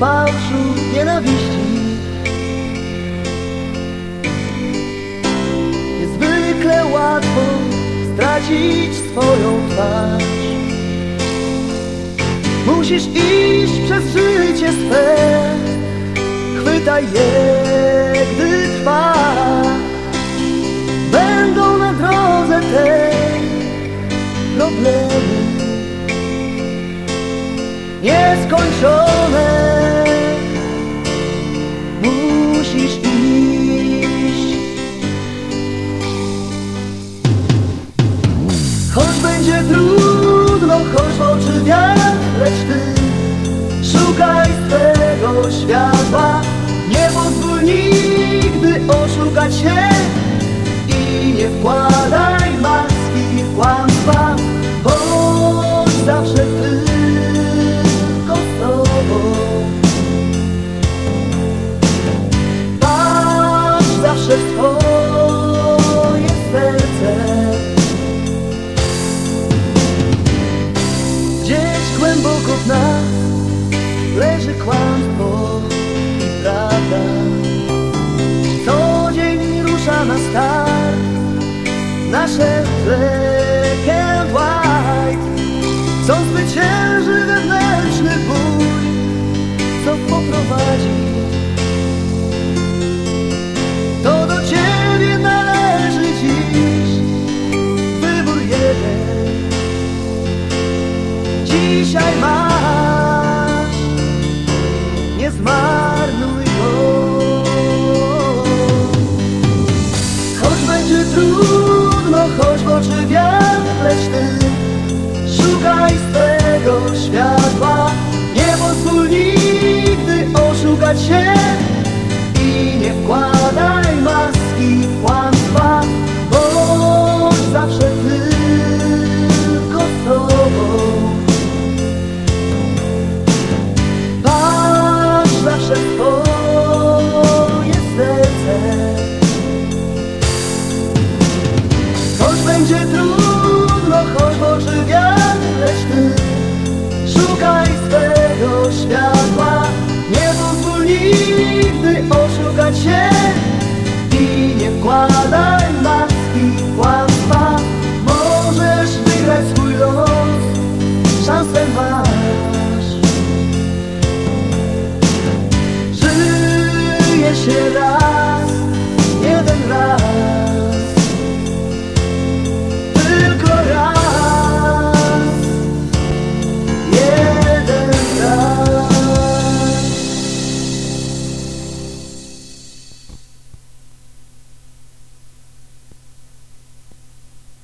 fałszu, nienawiści. Niezwykle łatwo stracić swoją twarz. Musisz iść przez życie swe. Chwytaj je, gdy trwa. Będą na drodze tej problemy. Nieskończone Choć będzie trudno, choć w oczy wiatr Lecz ty szukaj swego światła. Nie pozwól nigdy oszukać się I nie wkładaj głęboko w nas leży kłamstwo i prawda Co dzień rusza na start nasze black Dzisiaj masz. Nie zmarnuj go. Choć będzie trudno, choć w oczy wiatr Lecz ty szukaj swego światła trudno, choć w oczy ty. Szukaj swego światła. Nie pozwól nigdy oszukać się. I nie wkładaj maski kłamstwa. Możesz wygrać swój los. Szansę masz. Żyje się raz